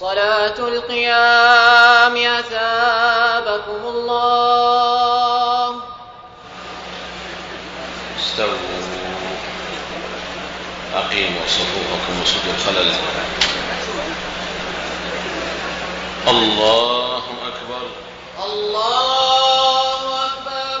صلاة القيام أثابكم الله. استووا أقيموا صفوفكم وسدوا الخلل. الله أكبر الله أكبر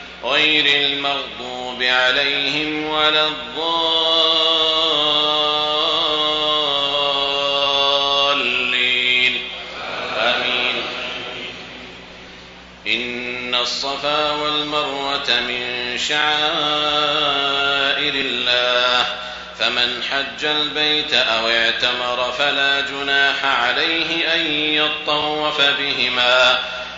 غير المغضوب عليهم ولا الضالين. آمين. إن الصفا والمروة من شعائر الله. فمن حج البيت أو اعتمر فلا جناح عليه أن يطوف بهما.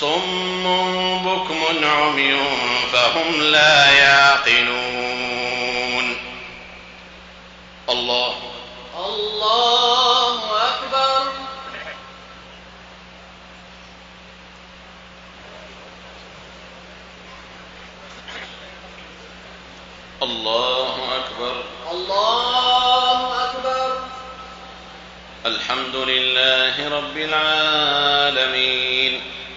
صم بكم عمي فهم لا يعقلون. الله. الله أكبر. الله أكبر. الله أكبر. الحمد لله رب العالمين.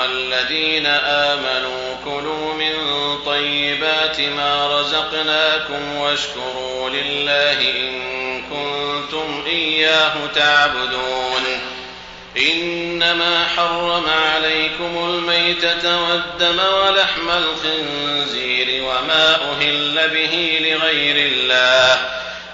أيها الذين آمنوا كلوا من طيبات ما رزقناكم واشكروا لله إن كنتم إياه تعبدون. إنما حرم عليكم الميتة والدم ولحم الخنزير وما أهل به لغير الله.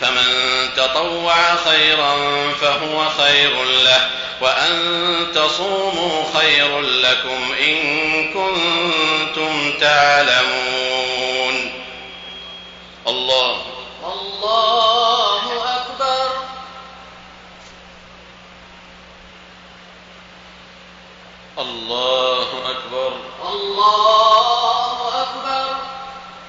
فمن تطوع خيرا فهو خير له وأن تصوموا خير لكم إن كنتم تعلمون. الله. الله أكبر. الله أكبر. الله أكبر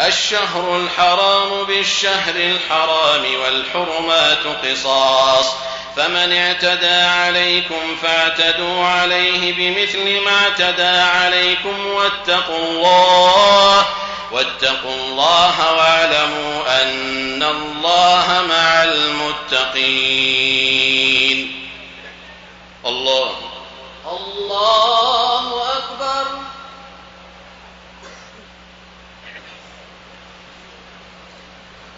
الشهر الحرام بالشهر الحرام والحرمات قصاص. فمن اعتدى عليكم فاعتدوا عليه بمثل ما اعتدى عليكم واتقوا الله واتقوا الله واعلموا أن الله مع المتقين. الله. الله أكبر.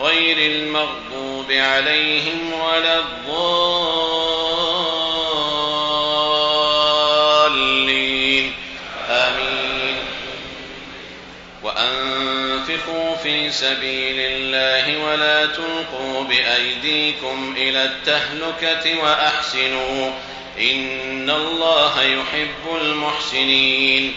غير المغضوب عليهم ولا الضالين. آمين. وأنفقوا في سبيل الله ولا تلقوا بأيديكم إلى التهلكة وأحسنوا. إن الله يحب المحسنين.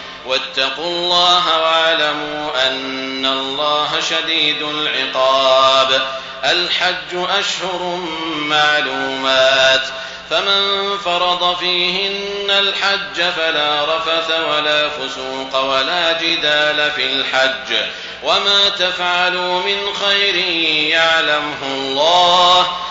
واتقوا الله واعلموا أن الله شديد العقاب. الحج أشهر معلومات. فمن فرض فيهن الحج فلا رفث ولا فسوق ولا جدال في الحج. وما تفعلوا من خير يعلمه الله.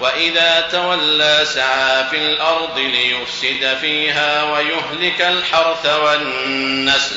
وإذا تولى سعى في الأرض ليفسد فيها ويهلك الحرث والنسل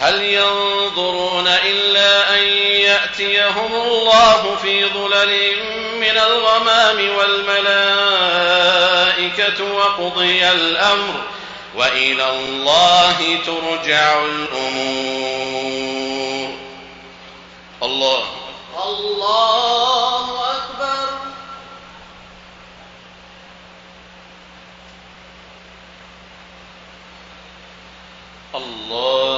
هل ينظرون إلا أن يأتيهم الله في ظلل من الغمام والملائكة وقضي الأمر وإلى الله ترجع الأمور. الله. الله أكبر. الله.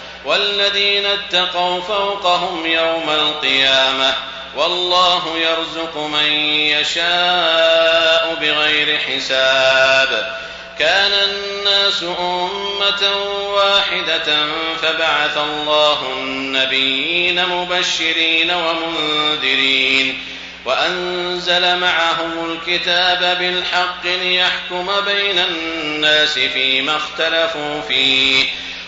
والذين اتقوا فوقهم يوم القيامة والله يرزق من يشاء بغير حساب. كان الناس أمة واحدة فبعث الله النبيين مبشرين ومنذرين وأنزل معهم الكتاب بالحق ليحكم بين الناس فيما اختلفوا فيه.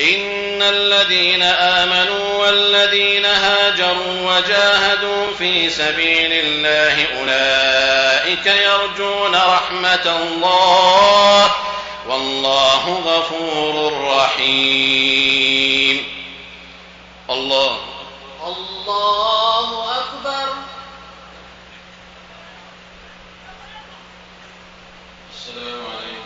إن الذين آمنوا والذين هاجروا وجاهدوا في سبيل الله أولئك يرجون رحمة الله والله غفور رحيم. الله. الله أكبر. السلام عليكم.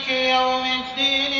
مالك يوم الدين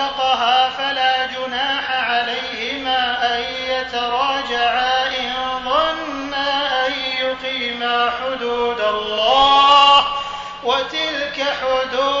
حدود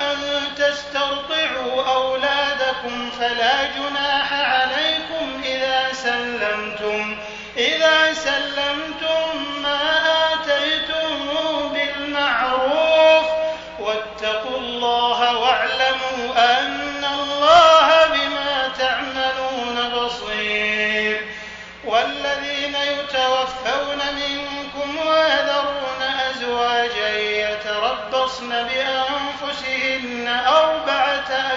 أن تسترضعوا أولادكم فلا جناح عليكم إذا سلمتم إذا سلمتم ما آتيتم بالمعروف واتقوا الله واعلموا أن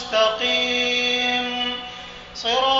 المستقيم صراط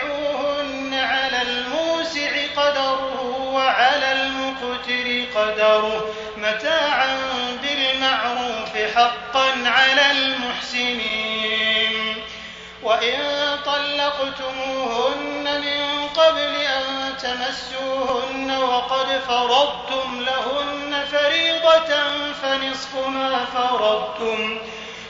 قدره وعلى المقتر قدره متاعا بالمعروف حقا على المحسنين. وإن طلقتموهن من قبل أن تمسوهن وقد فرضتم لهن فريضة فنصف ما فرضتم.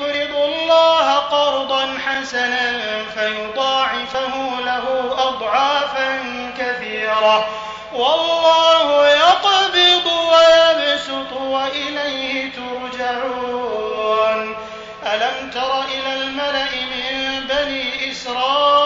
ذا الذي يقرض الله قرضا حسنا فيضاعفه له أضعافا كثيرة. والله يقبض ويبسط وإليه ترجعون. ألم تر إلى الملأ من بني إسرائيل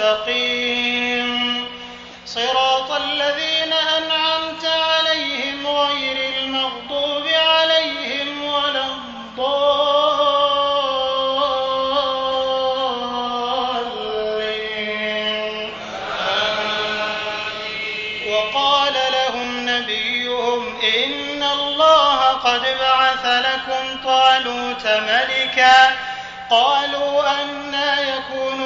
المستقيم. صراط الذين أنعمت عليهم غير المغضوب عليهم ولا الضالين. وقال لهم نبيهم إن الله قد بعث لكم طالوت ملكا. قالوا أنا يكون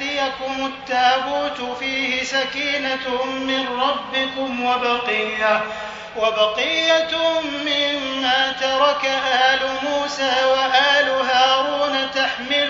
يأتيكم التابوت فيه سكينة من ربكم وبقية وبقية مما ترك آل موسى وآل هارون تحمله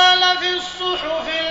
لفي الصحف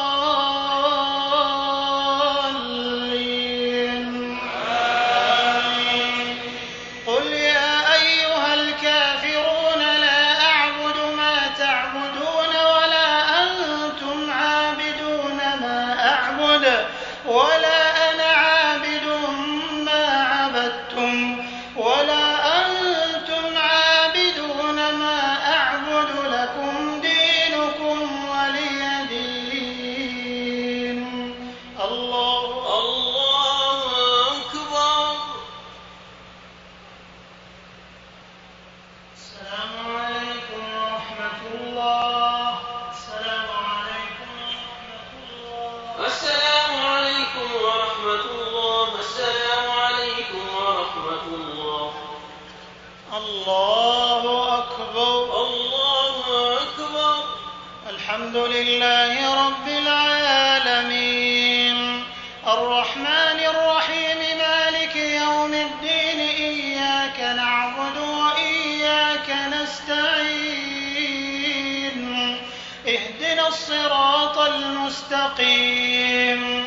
المستقيم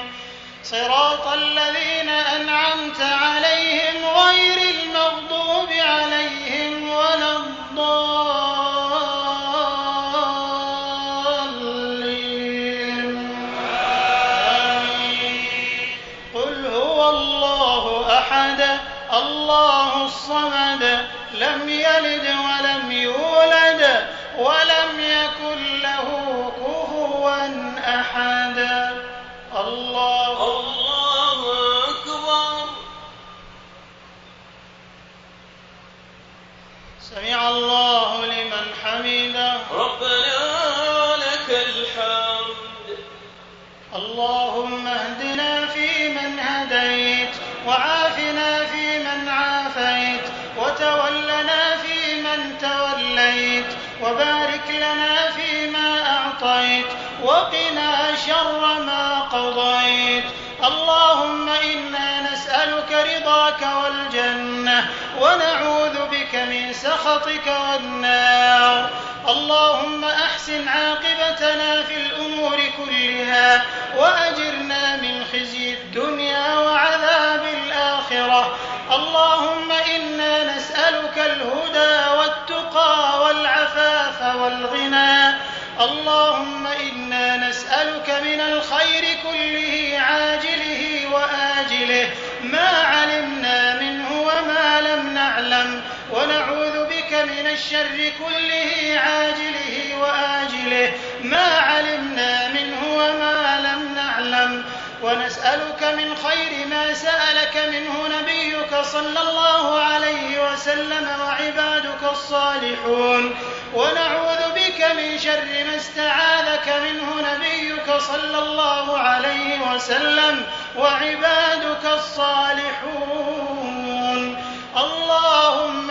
صراط الذين أنعمت عليهم اللهم اهدنا فيمن هديت وعافنا فيمن عافيت وتولنا فيمن توليت وبارك لنا فيما أعطيت وقنا شر ما قضيت اللهم إنا نسألك رضاك والجنة ونعوذ بك من سخطك والنار اللهم أحسن عاقبتنا في الأمور كلها وأجرنا من خزي الدنيا وعذاب الآخرة. اللهم إنا نسألك الهدى والتقى والعفاف والغنى. اللهم إنا نسألك من الخير كله عاجله وآجله. ما الشر كله عاجله وآجله. ما علمنا منه وما لم نعلم. ونسألك من خير ما سألك منه نبيك صلى الله عليه وسلم وعبادك الصالحون. ونعوذ بك من شر ما استعاذك منه نبيك صلى الله عليه وسلم وعبادك الصالحون. اللهم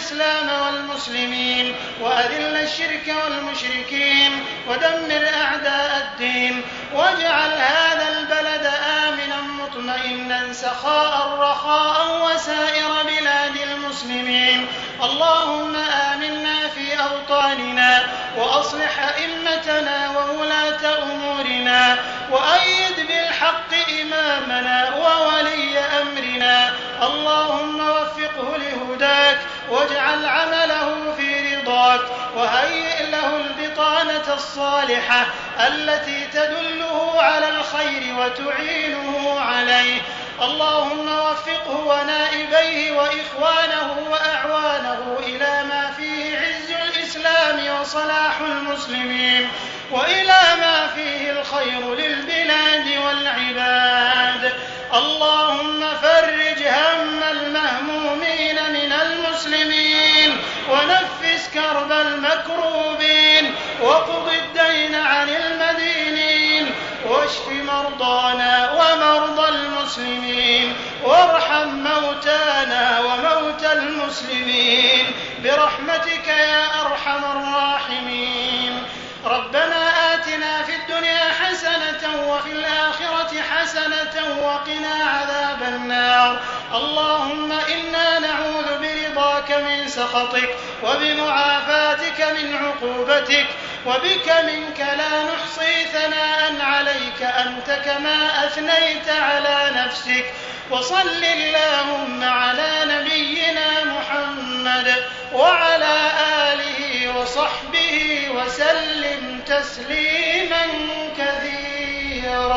الإسلام والمسلمين وأذل الشرك والمشركين ودمر أعداء الدين واجعل هذا البلد آمنا مطمئنا سخاء رخاء وسائر بلاد المسلمين. اللهم آمنا في أوطاننا وأصلح أئمتنا وولاة أمورنا وأيد بالحق إمامنا وولي أمرنا. اللهم وفقه لهداك واجعل عمله في رضاك وهيئ له البطانة الصالحة التي تدله على الخير وتعينه عليه. اللهم وفقه ونائبيه وإخوانه وأعوانه إلى ما فيه عز الإسلام وصلاح المسلمين وإلى ما فيه الخير للبلاد والعباد. اللهم فرج هم المسلمين ونفس كرب المكروبين واقض الدين عن المدينين واشف مرضانا ومرضى المسلمين وارحم موتانا وموتى المسلمين برحمتك يا أرحم الراحمين. ربنا آتنا في الدنيا حسنة وفي الآخرة حسنة وقنا عذاب النار. اللهم إنا نعوذ بك برضاك من سخطك وبمعافاتك من عقوبتك وبك منك لا نحصي ثناء عليك أنت كما أثنيت على نفسك وصل اللهم على نبينا محمد وعلى آله وصحبه وسلم تسليما كثيرا.